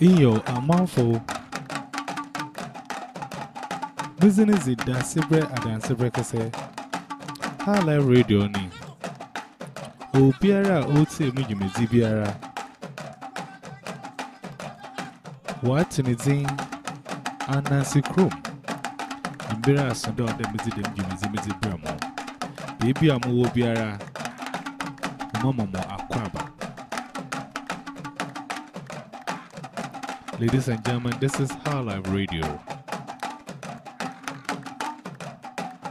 Iyo amanfo business is da sibre adan sibre kese hala radio ni. O biara o ti emi jumezi biara. What ni zin anansi krom mbira asunda ode mezi dem jumezi mezi bramo baby amu wo biara. Mama Ladies and gentlemen, this is High Life Radio.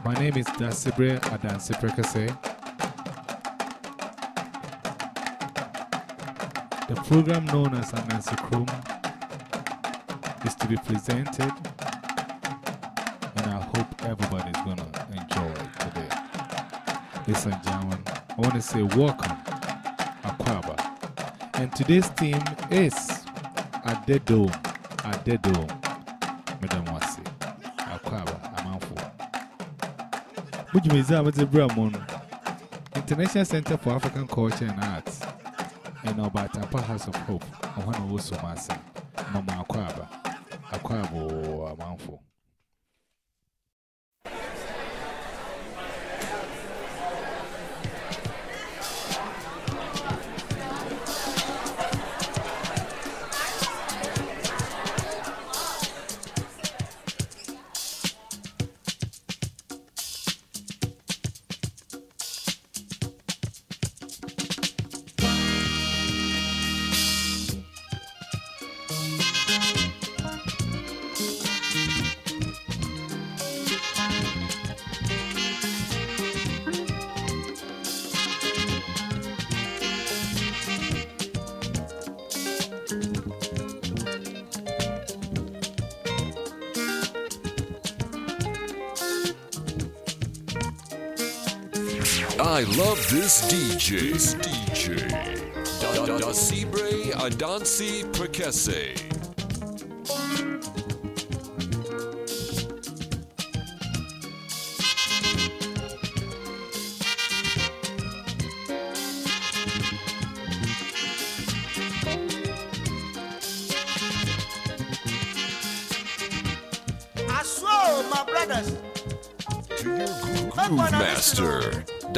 My name is Dasibre Adansi Prekese. The program known as Anansi is to be presented, and I hope everybody is going to enjoy it today. Ladies and gentlemen, I want to say welcome, Aquaba. And today's theme is Adedo, Adedo, Madam Wasi, Akwaba, Amanfo. Which means I was a Bramon, International Center for African Culture and Arts, and about Tampa House of Hope, to also Massa, Mama Akwaba, Akwabo, Amanfo. Love this DJ. This DJ. Da da da Sibre Adansi Prekese. I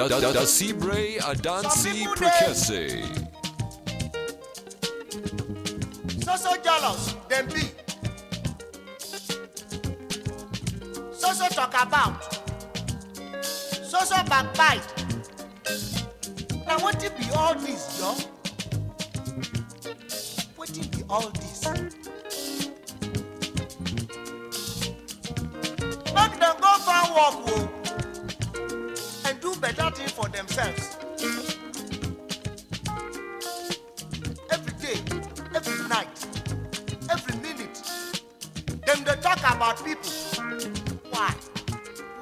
Master. Da da da Sibre Adansi Prekese. so so jealous, them be. So so talk about. So so backbite.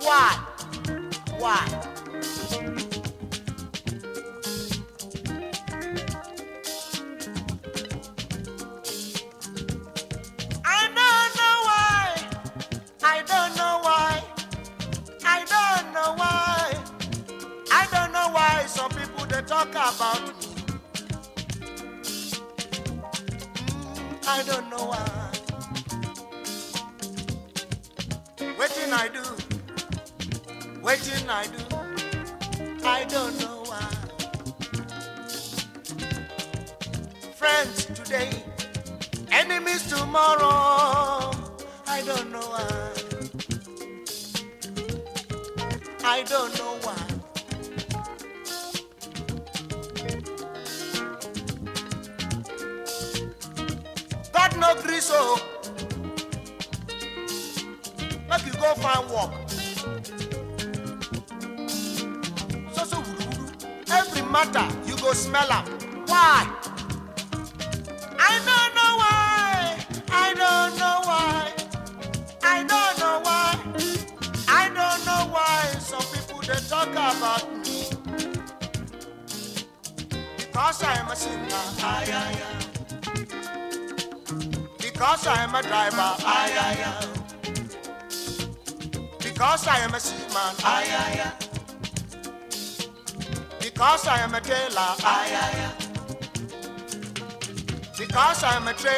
Why? Why?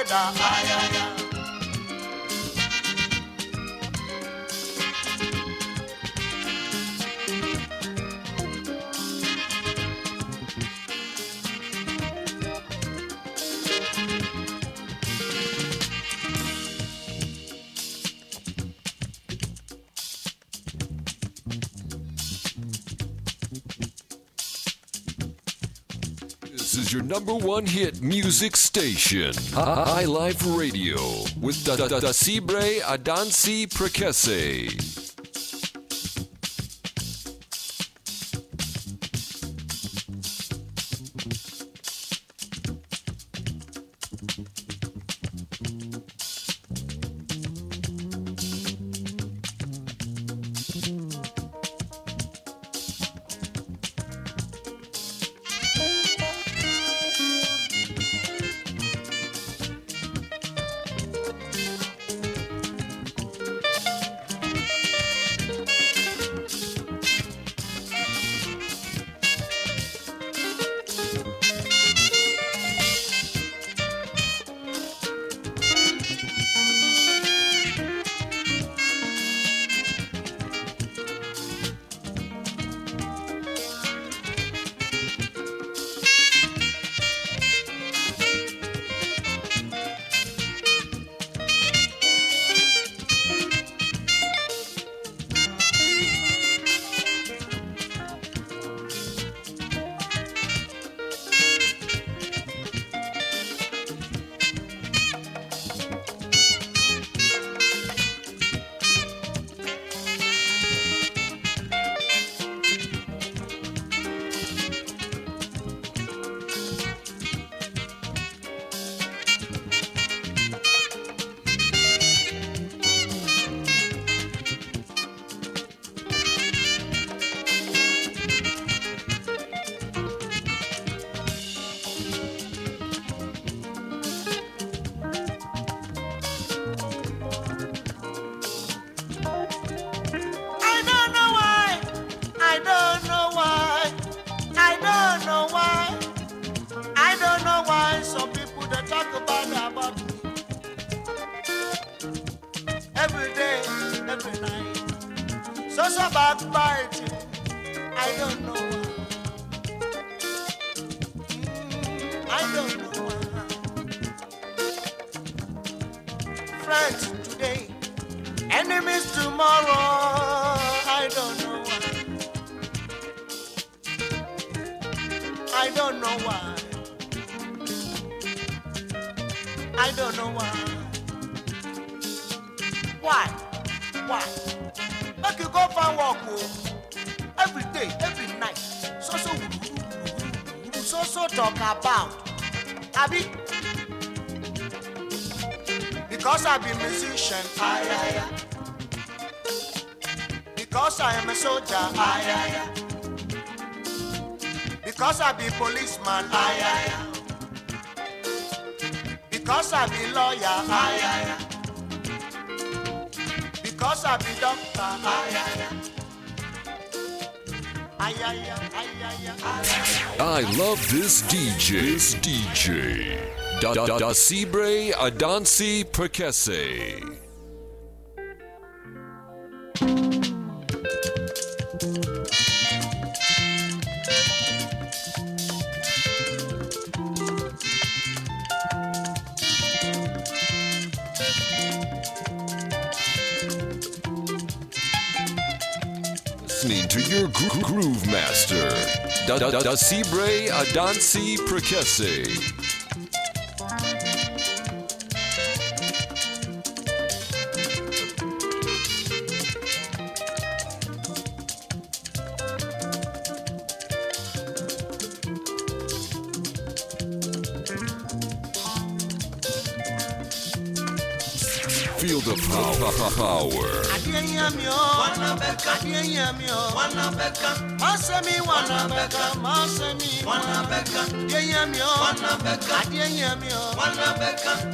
I'm This is your number one hit music station, High Life Radio, with Da Da Da Sibre Adansi Prekese. So I be musician, aye, aye, aye. Because I am a soldier, aye, aye. Because I be policeman, aye, aye. Because I be lawyer, aye, aye. Because I be doctor, aye, aye. I love this DJ. This DJ. Da Da Da Sibre Adansi Prekese. Listening to your gro- groove master, Da Da Da Sibre Adansi Prekese. Feel the pow- power. Adienyamio, Adienyamio, Masemi Wanabeka, Masemi Wanabeka, Adienyamio, Adienyamio,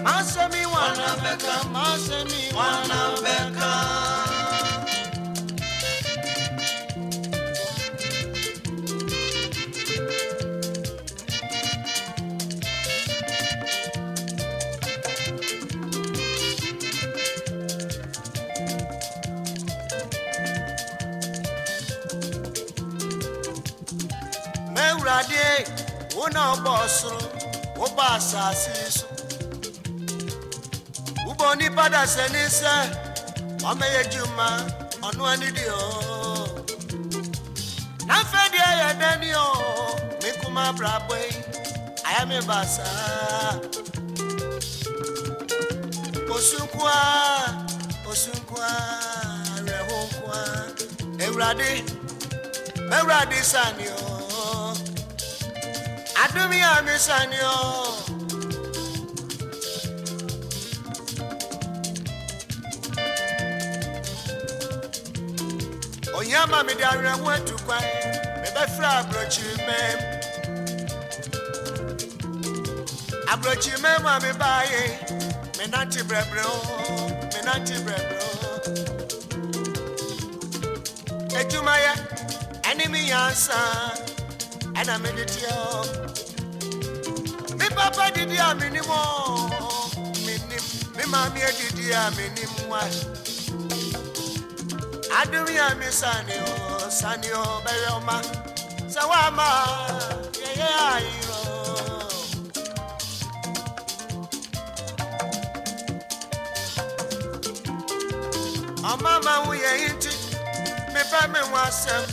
Masemi Wanabeka, Masemi Wanabeka. una ọgba ọsụrụ ụba asasi isu ugbo ni padà sẹ ní sẹ ọmọ yẹn o n'afẹ di ẹyẹ dẹni o mi kuma ma ayami basa. yìí àyà mi bà sá osunkua. Do àdúmí àmì sani o. onye ama mi di arịa nwa etukwa mebe fere abrochi mee abrochi mee ma mi baa yi mi na ti brebre o mi na ti brebre o edwuma ya ɛne mi yansan ɛna mede teɛ me papa didi a menim menim me maame adidi a menim wa adom yi a me sane o sane o bɛyɛ ɔma sɛ woama yɛyɛ ayerɔ ɔma ma? Wo yɛ yi nti mepɛ me ho asɛm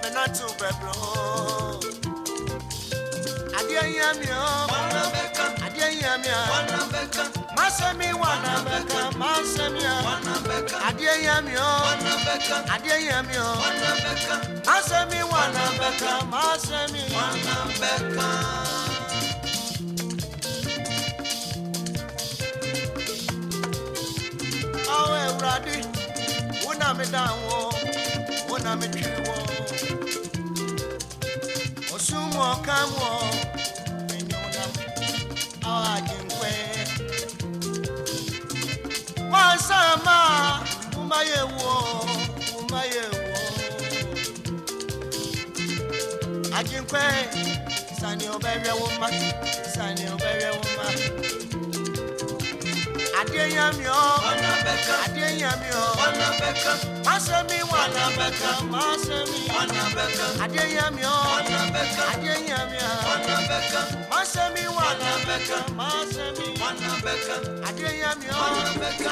menatew bɛbrɛ Adia Yamia, Wanabeka, mi Yamia, Wanabeka, Masami Wanabeka, Masamia, Wanabeka, Adia Yamia, Wanabeka, Adia Yamia, Wanabeka, Masami Wanabeka, Masami Wanabeka. Awurade, wona me dan wo. wona me twi wo wọn ká wọn ẹ̀yọ́dá àwọn àjẹ̀ǹpẹ́. wọ́n sáà máa mú báyẹ̀ wọ̀ mú báyẹ̀ wọ̀. àjẹ̀ǹpẹ́ sani ọbẹ̀ rẹ̀ wọ́n má sani ọbẹ̀ rẹ̀ wọ́n. Adéyẹmí o. Ọ̀nà bẹ̀kẹ́. Adéyẹmí o. Ọ̀nà bẹ̀kẹ́. Má ṣe mi wà ní bẹ̀kẹ́. Má ṣe mi. Ọ̀nà bẹ̀kẹ́. Adéyẹmí o. Ọ̀nà bẹ̀kẹ́. Adéyẹmí o. Ọ̀nà bẹ̀kẹ́. Má ṣe mi wà ní bẹ̀kẹ́. Má ṣe mi. Ọ̀nà bẹ̀kẹ́. Adéyẹmí o. Ọ̀nà bẹ̀kẹ́.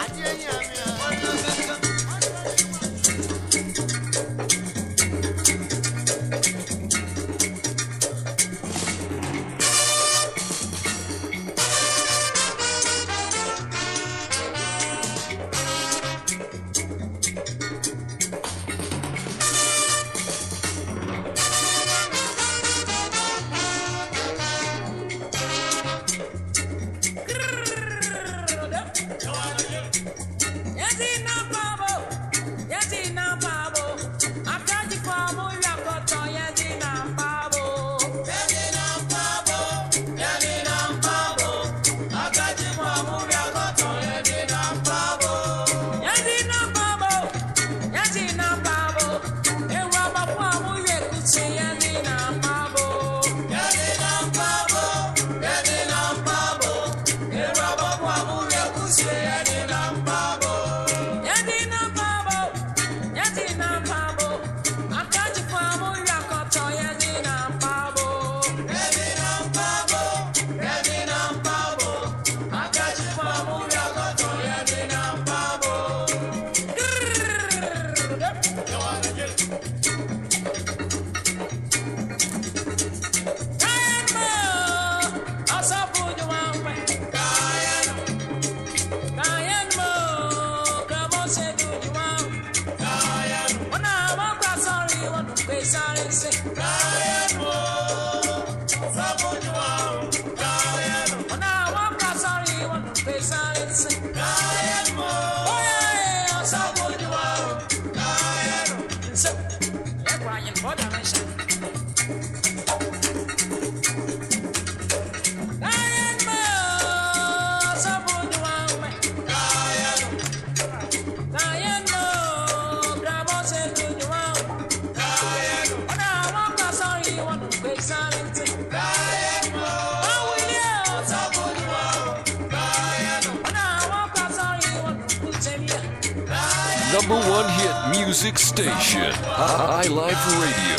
Station, High Life Radio.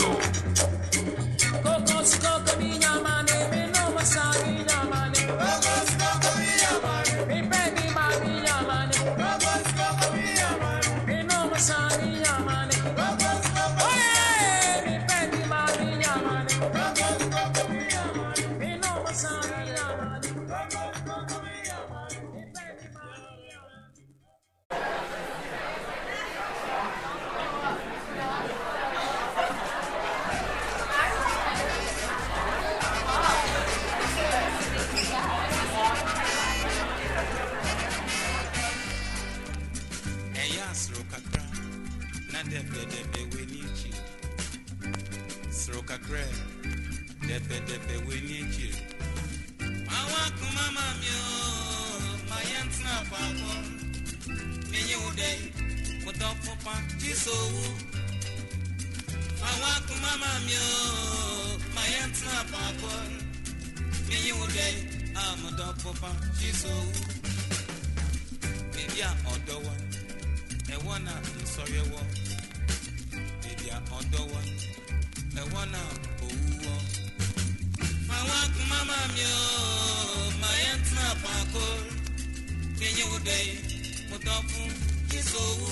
depedepe wee n'iche soro kakra depedepe wee n'iche mawa kuma mami chisowu. Mawa kuma mami o chisowu bibi a ọdọwa ẹwọ ọ̀dọ́wọ́ ẹ̀wọ́n náà òwúwọ́. àwọn akùnmọ́mọ́ mi ò máa yẹn tún àpàkó kẹ́yìn òde mo tán fún jésù owó.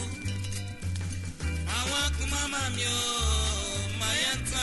àwọn akùnmọ́mọ́ mi ò máa yẹn tún.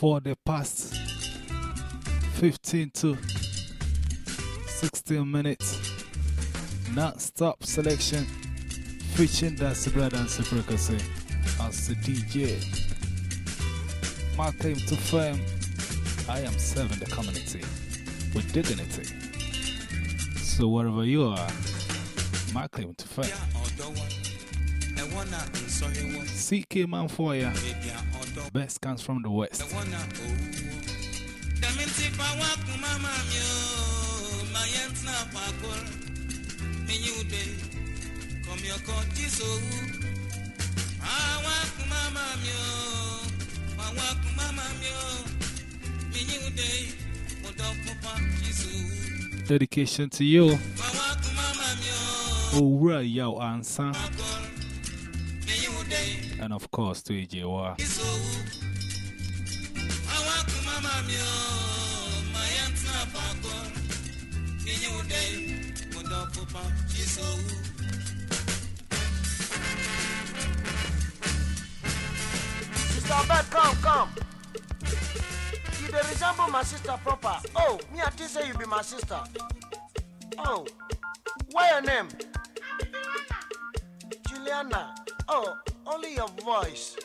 For the past 15 to 16 minutes, non stop selection featuring That's Brother and Supercase as the DJ. My claim to fame I am serving the community with dignity. So, wherever you are, my claim to fame. CK Man for ya. Best comes from the west. Dedication to you. Àwa kún máma mi And of course, to sòwú. Sister Beth, come, come. You dey resemble my sister proper. Oh, me I think say you be my sister. Oh, what your name? Juliana. Oh, only your voice.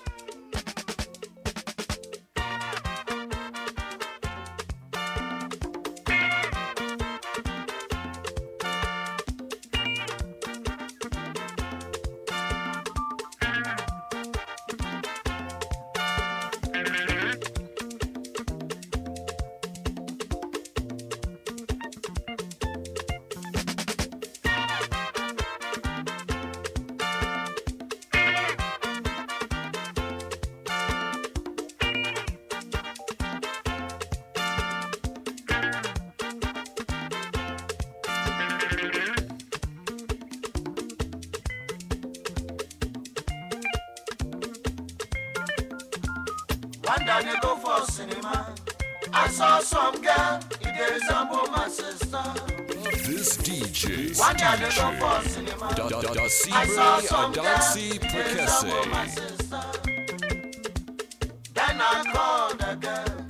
One day they for cinema. Da Da Da I saw some Adansi it dey resemble my Prekese. Then I called the girl.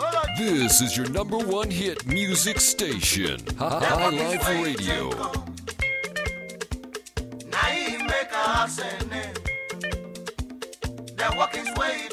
Oh, This is your number one hit music station, High Life Radio. Now he make a house and name. The walk is where you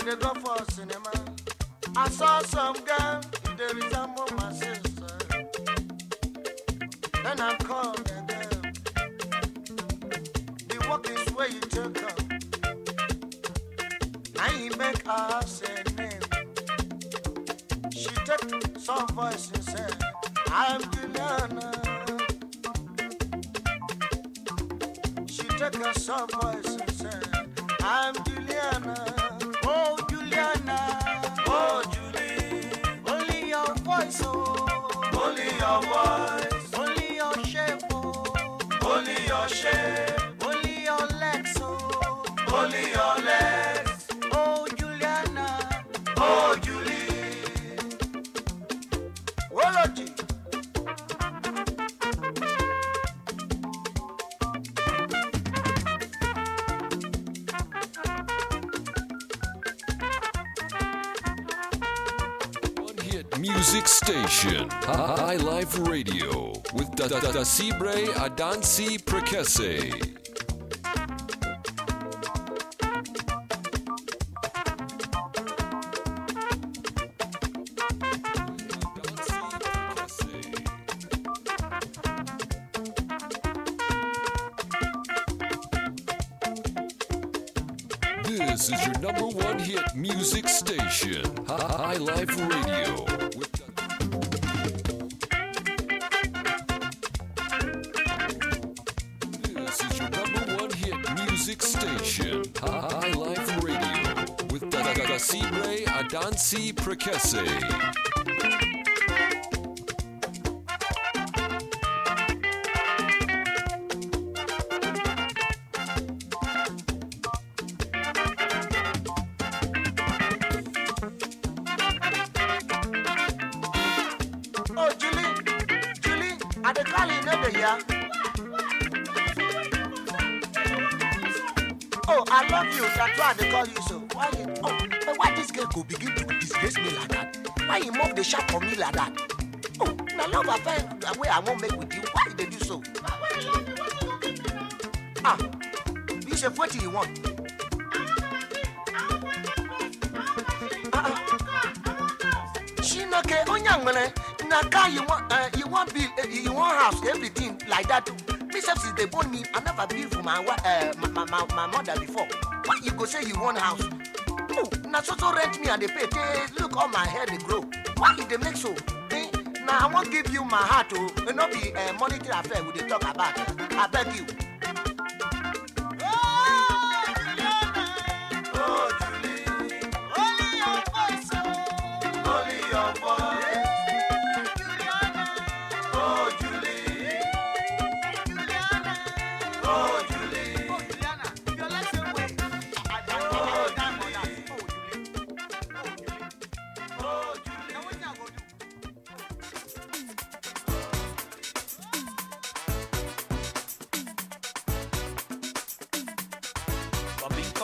Day they go for cinema. I saw some girl, they resemble my sister. Then I called the girl. The work is where you took her. He make her say name. She took some voice and said, I'm Juliana. She took her some voice Da Adansi Prekese. This is your number one hit music station, High Life Radio. Sibre Adansi my uh, my, my, my, mother before. Why you go say you want house? Oh, na so so rent me and they pay. Hey, look all my hair they grow. Why dey make so? Eh? Na I wan give you my heart oh, e no be uh, monetary affair we dey talk about. I beg you.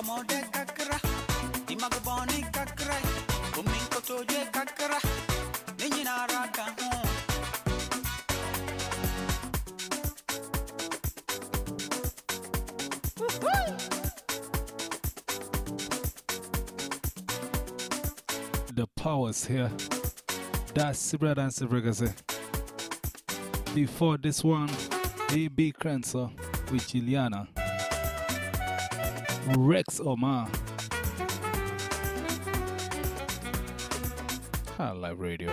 Kakra, boni kakra, kakra. The powers here. That's Sibra and Sibra eh. Before this one, A.B. Crentsil with Juliana. Rex Omar. High Life Radio.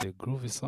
The groove is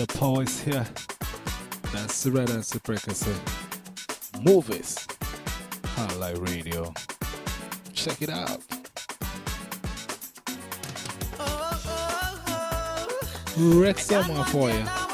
The power is here. That's the Red Answer Precursor. Movies. High Life Radio. Check it out. Rex someone for you.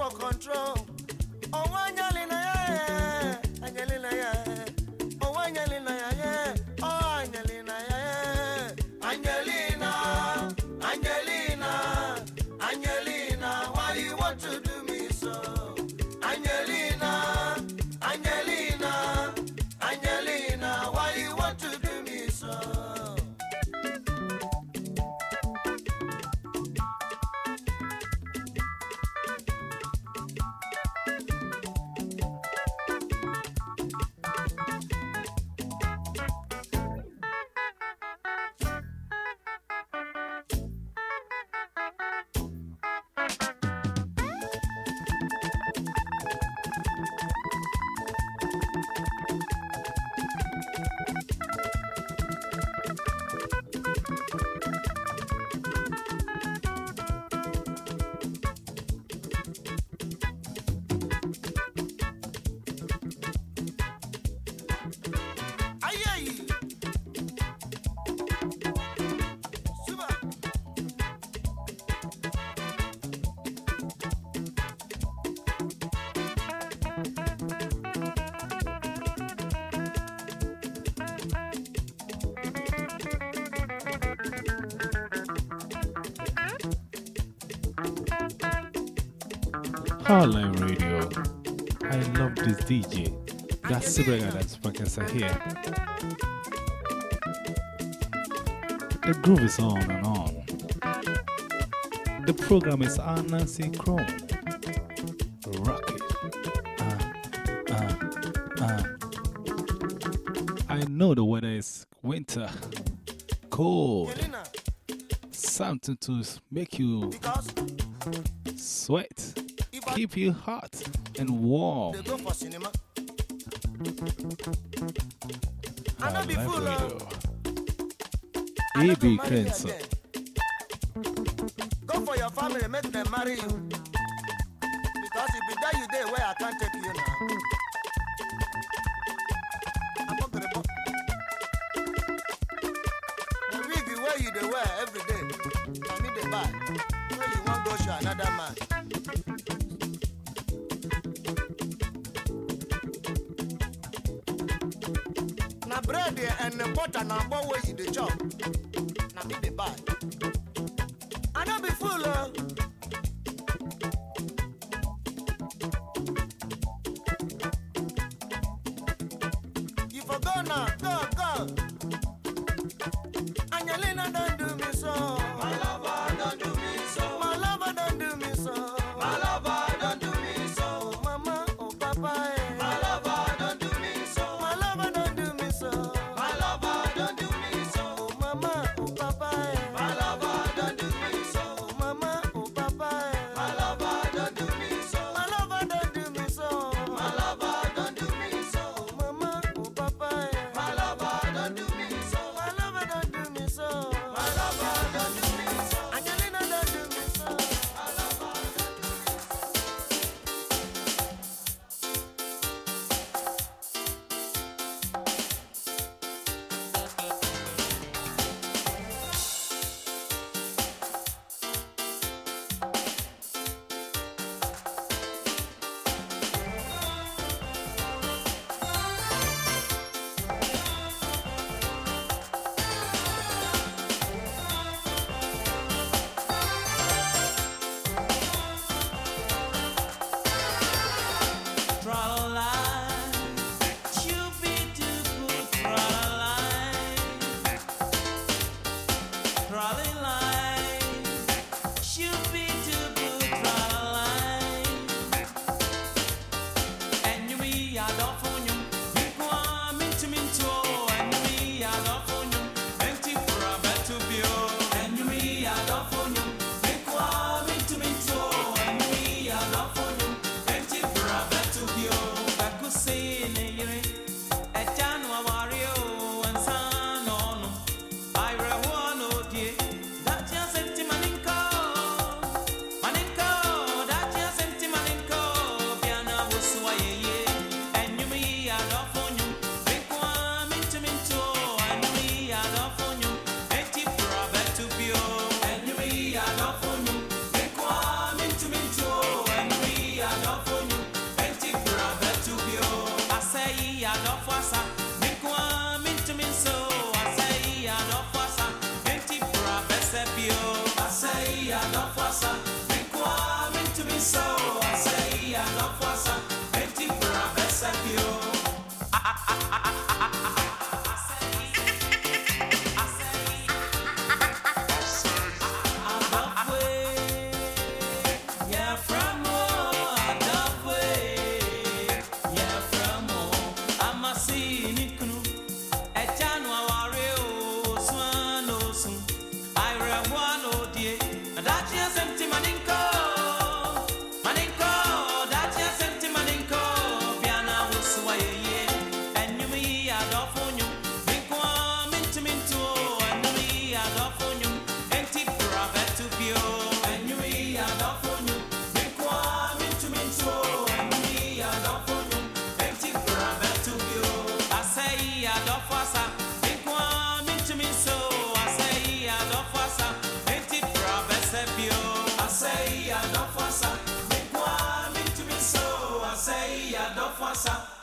for control. High Life Radio. I love this DJ. That's Sibrega, that's Professor here. The groove is on and on. The program is on Nancy Chrome. Rock it. Uh, uh, uh. I know the weather is winter, cold, something to make you sweat, keep you hot and warm. they go for cinema, I no be oh. Radio. Go AB marry you Crenso. again. Go for your family, make them marry you. Because if be that you day where I can't take you now. The wig where you dey wear every day, na me dey buy. When you wan go show another man. Bread and butter na agbo wey you dey chop. Na me dey stop.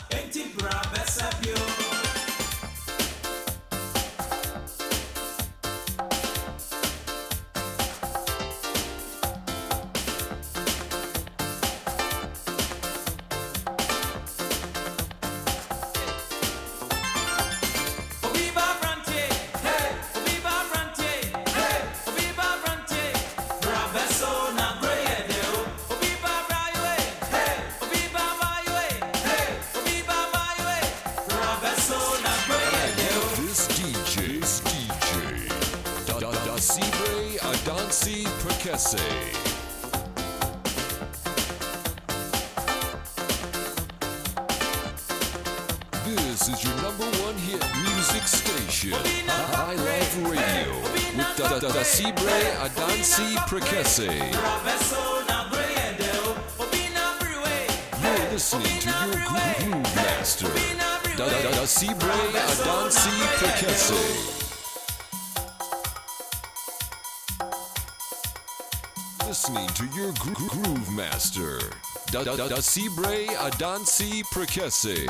Adansi You're listening to your groove master, Da Da Da Sibre Adansi Prekese. Listening to your gro- gro- groove master, Da Da Da Sibre Adansi Prekese.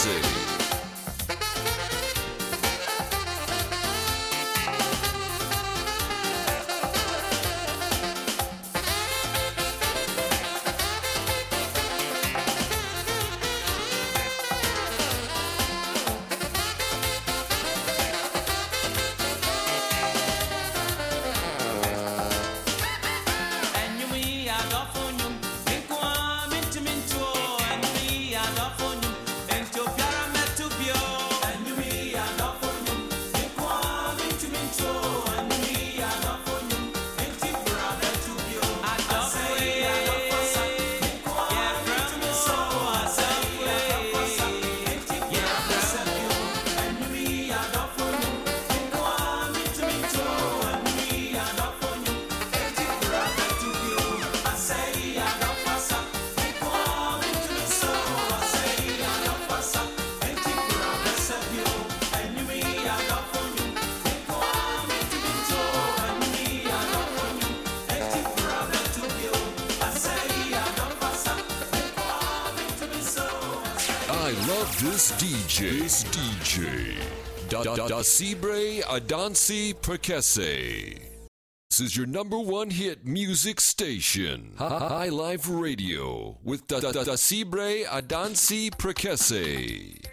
Prekese. This DJ. Da Da Da Sibre Adansi Prekese. This is your number one hit music station, High Life Radio, with Da Da Da Sibre Adansi Prekese.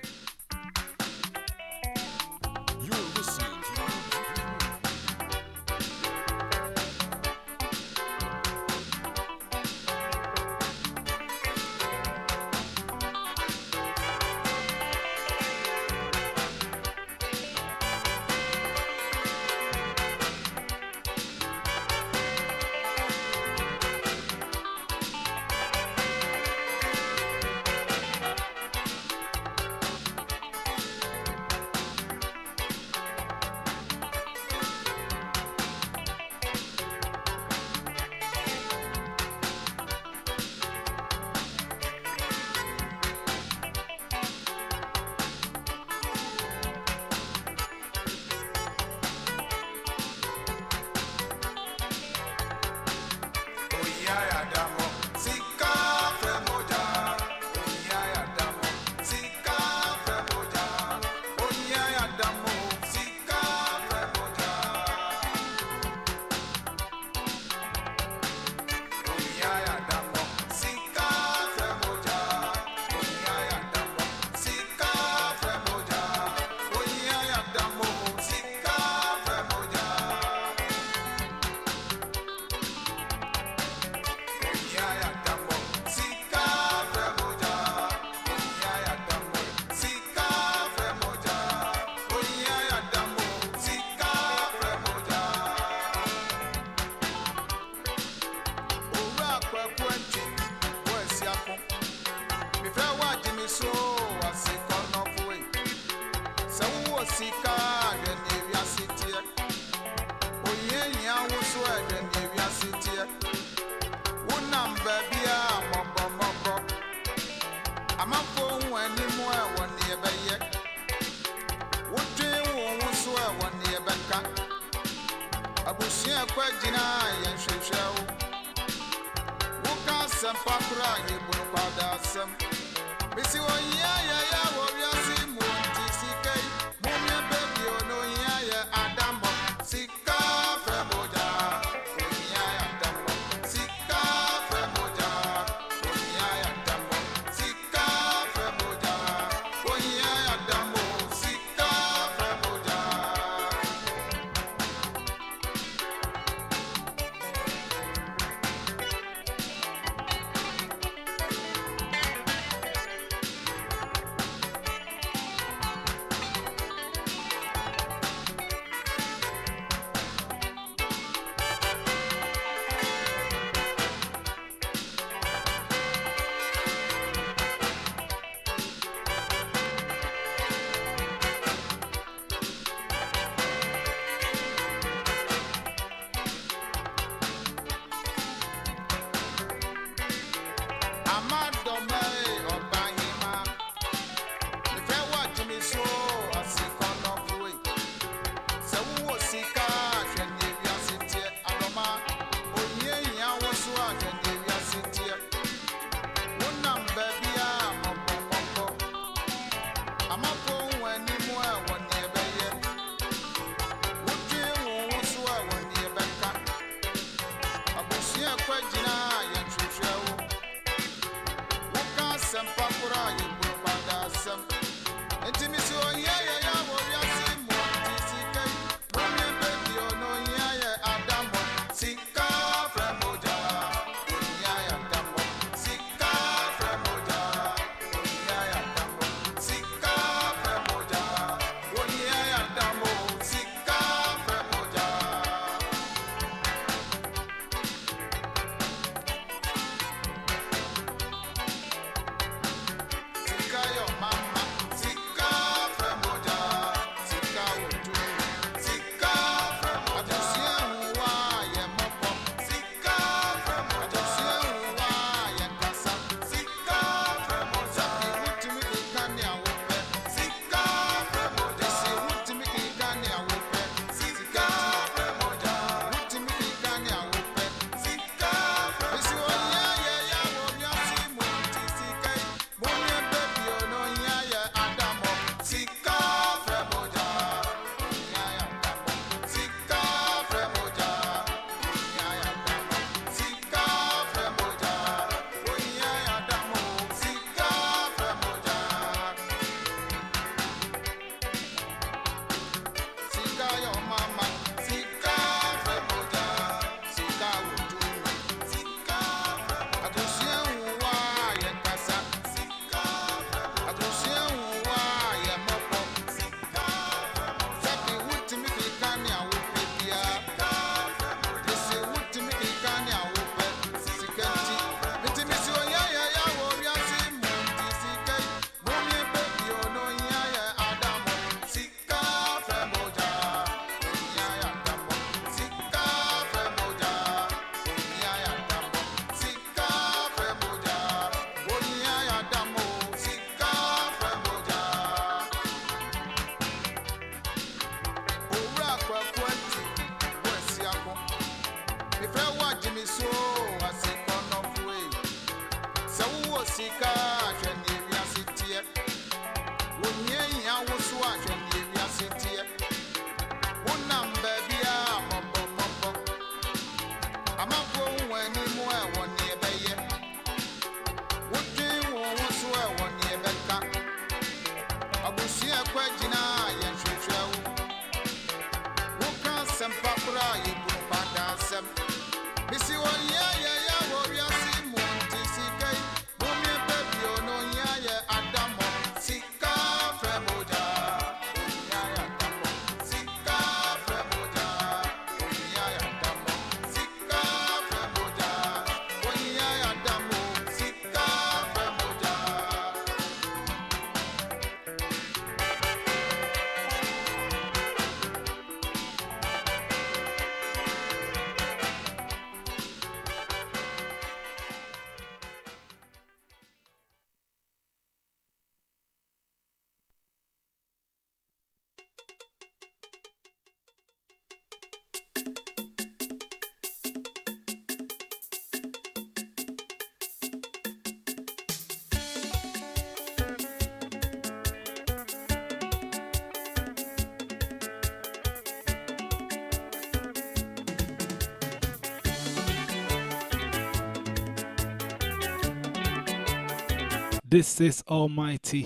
This is Almighty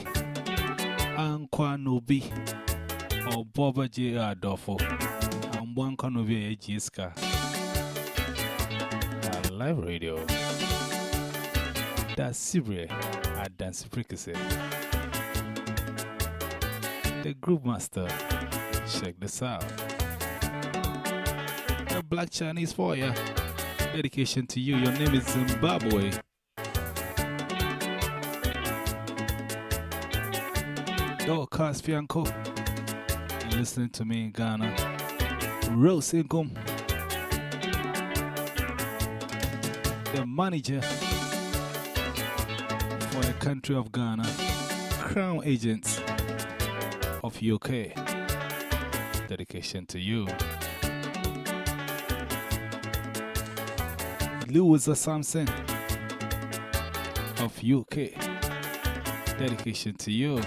Ankwa Nobi or Boba J. Adolfo. I'm one Konobi Jiska. Live radio. That's Sibre Adansi Prekese. The Group Master. Check this out. The Black Chinese for ya. Dedication to you. Your name is Zimbabwe. Dorcas Fianco. You're listening to me in Ghana. Real Income. The manager for the country of Ghana. Crown Agents of UK. Dedication to you. Lewis Samson of UK. Dedication to you.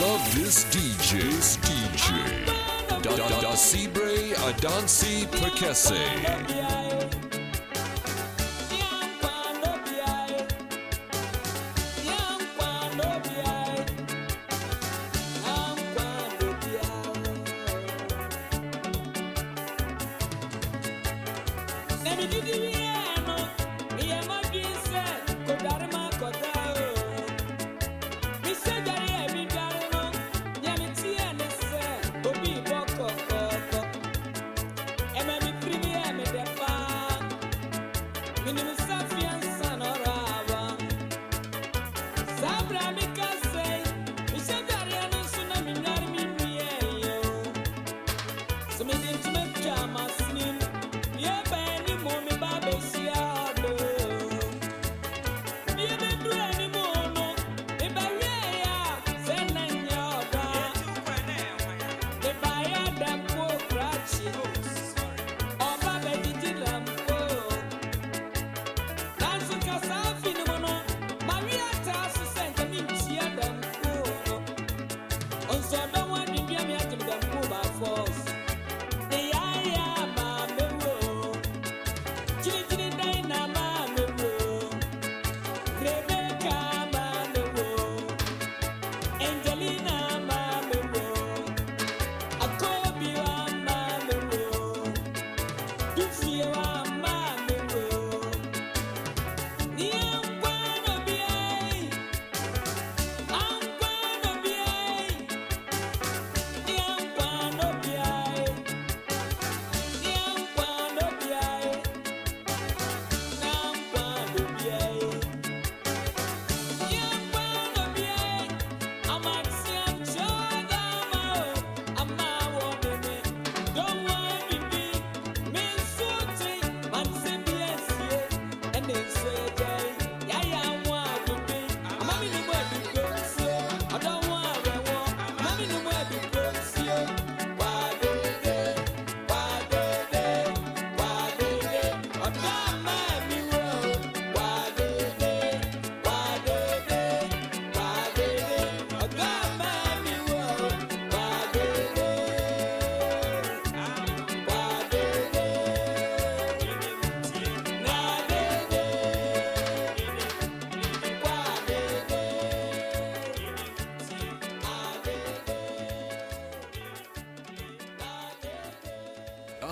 Love this DJ. DJ. Da da da Sibre Adansi Prekese.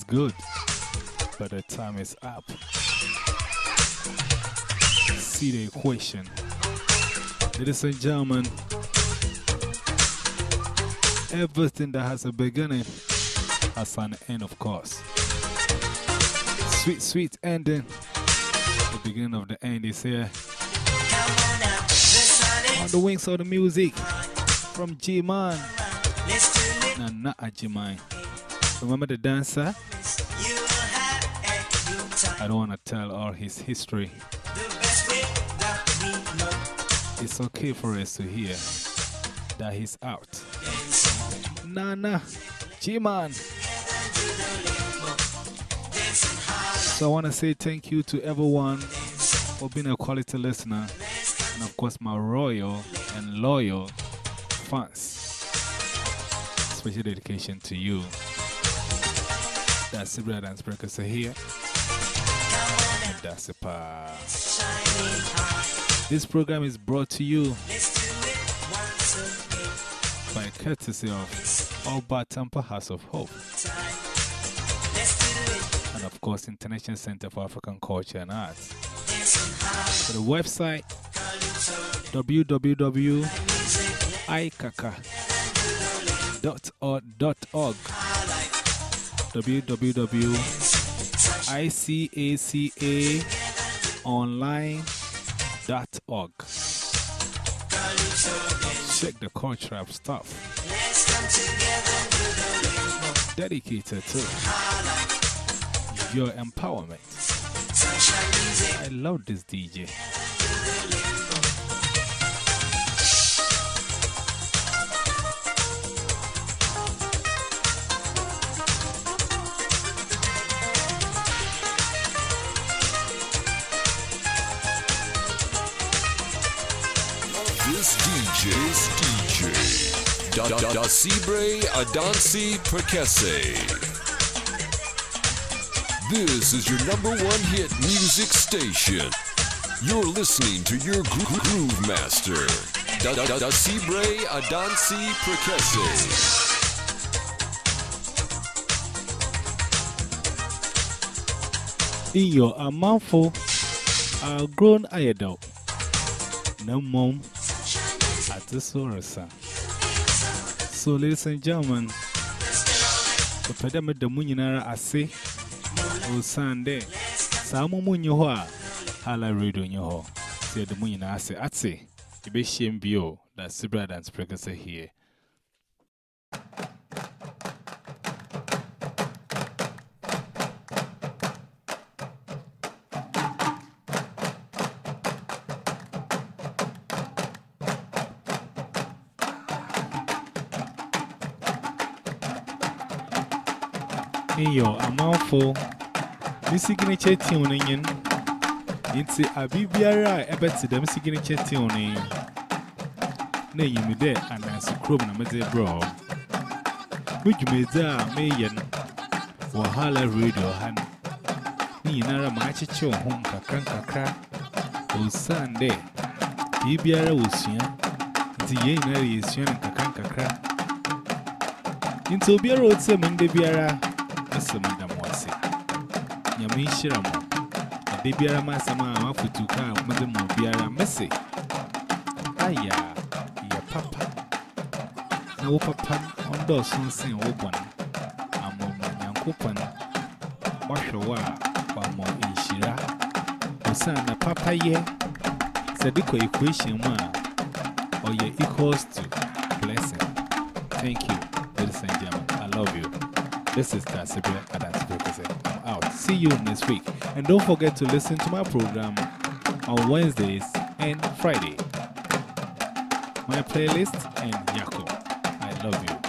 Is good, but the time is up. See the equation. Ladies and gentlemen, everything that has a beginning has an end, of course. Sweet, sweet ending. The beginning of the end is here. On the wings of the music from G Man. Nah, not a G Man. Remember the dancer? I don't want to tell all his history. It's okay for us to hear that he's out. Nana, G-Man. So I want to say thank you to everyone for being a quality listener. And of course, my royal and loyal fans. Special dedication to you. That's the brother and are here. And that's the pa. This program is brought to you by courtesy of Alba Tampa House of Hope. And of course, International Center for African Culture and Arts. For the website, www.icaca.org. www.icacaonline.org. Check the cultural stuff. Dedicated to your empowerment. I love this DJ. This DJ is DJ. Da da da Sibre Adansi Prekese. This is your number one hit music station. You're listening to your gro- groove master. Da da da da Sibre Adansi Prekese. Your amountful, are grown idol. No mom the Sorasa. So, ladies and gentlemen, the Padama de Munyanara Ase, O oh, Sunday, Samu Munyoha, Hala your hall. Say the Munyana Ase Atse, you be shame bio, that's the brother and Sprinkles here. In your amountful, this signature tune in it's a BBR, I bet them signature tune in. Nay, you me there, and as a crumb and a mother bro. You make that million or holler radio hand? Ni nara machi cho home kakran kakra. O Sunday, BBR was young. The yen is young kakran kakra. Into Biara would say Monday Biara. Mr. Madam was it. Yami Shiramo. A debiara masama, a futuka, Madam Biara Messi. Aya, ya papa. No papa, on those soon sing open. I'm on Yankopan. Washawa, or more in Shira. Osana papa ye. Sadiko equation ma. Or ye equals to blessing. This is Tasibia Adansi I'm out. See you next week. And don't forget to listen to my program on Wednesdays and Friday. My playlist and Yako. I love you.